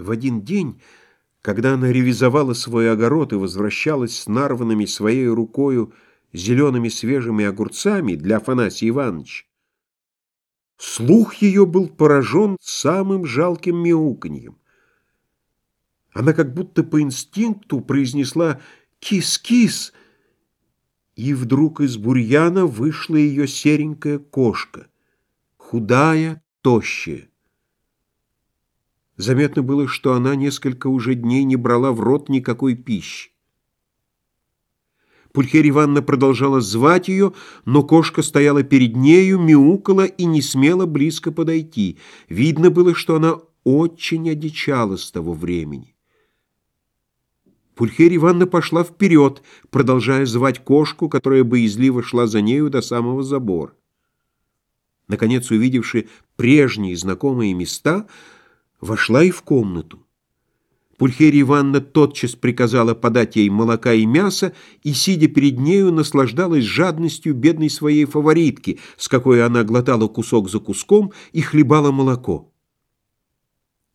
В один день, когда она ревизовала свой огород и возвращалась с нарванными своей рукою зелеными свежими огурцами для Афанасия Ивановича, слух ее был поражен самым жалким мяуканьем. Она как будто по инстинкту произнесла «кис-кис», и вдруг из бурьяна вышла ее серенькая кошка, худая, тощая. Заметно было, что она несколько уже дней не брала в рот никакой пищи. Пульхерия Ивановна продолжала звать ее, но кошка стояла перед нею, мяукала и не смела близко подойти. Видно было, что она очень одичала с того времени. Пульхерия Ивановна пошла вперед, продолжая звать кошку, которая боязливо шла за нею до самого забора. Наконец, увидевши прежние знакомые места, вошла и в комнату. Пульхерия Ивановна тотчас приказала подать ей молока и мяса, и, сидя перед нею, наслаждалась жадностью бедной своей фаворитки, с какой она глотала кусок за куском и хлебала молоко.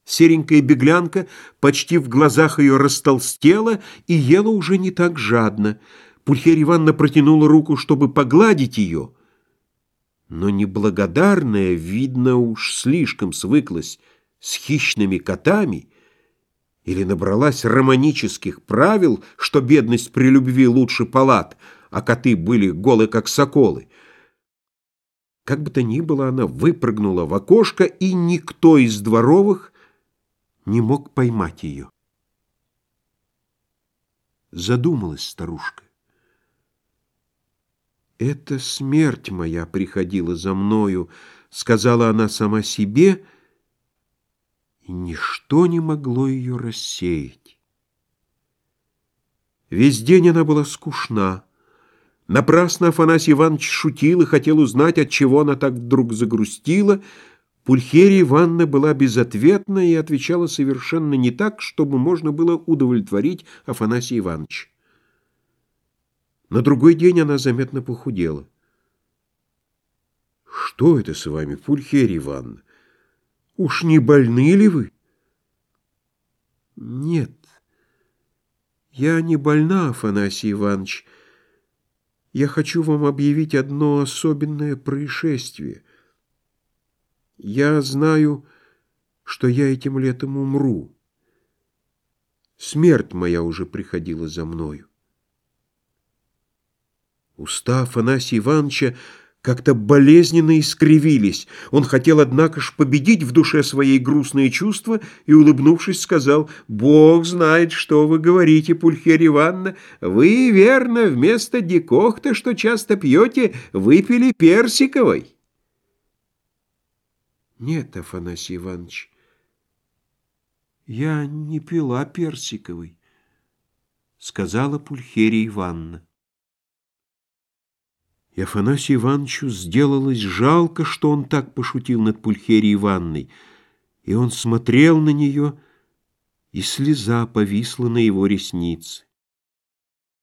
Серенькая беглянка почти в глазах ее растолстела и ела уже не так жадно. Пульхерия Ивановна протянула руку, чтобы погладить ее, но неблагодарная, видно, уж слишком свыклась с хищными котами или набралась романических правил, что бедность при любви лучше палат, а коты были голы, как соколы. Как бы то ни было, она выпрыгнула в окошко, и никто из дворовых не мог поймать ее. Задумалась старушка. «Это смерть моя приходила за мною», — сказала она сама себе, — и ничто не могло ее рассеять. Весь день она была скучна. Напрасно Афанасий Иванович шутил и хотел узнать, от чего она так вдруг загрустила. Пульхерия Ивановна была безответна и отвечала совершенно не так, чтобы можно было удовлетворить Афанасия Ивановича. На другой день она заметно похудела. «Что это с вами, Пульхерия Ивановна? Уж не больны ли вы? Нет, я не больна, Афанасий Иванович. Я хочу вам объявить одно особенное происшествие. Я знаю, что я этим летом умру. Смерть моя уже приходила за мною. Уста Афанасия Ивановича как-то болезненно искривились. Он хотел, однако ж, победить в душе свои грустные чувства и, улыбнувшись, сказал, «Бог знает, что вы говорите, Пульхерия Ивановна. Вы, верно, вместо дикохта, что часто пьете, выпили персиковой». «Нет, Афанасий Иванович, я не пила персиковой», — сказала Пульхерия Ивановна. И Афанасию Ивановичу сделалось жалко, что он так пошутил над Пульхерией Ивановной, и он смотрел на нее, и слеза повисла на его реснице.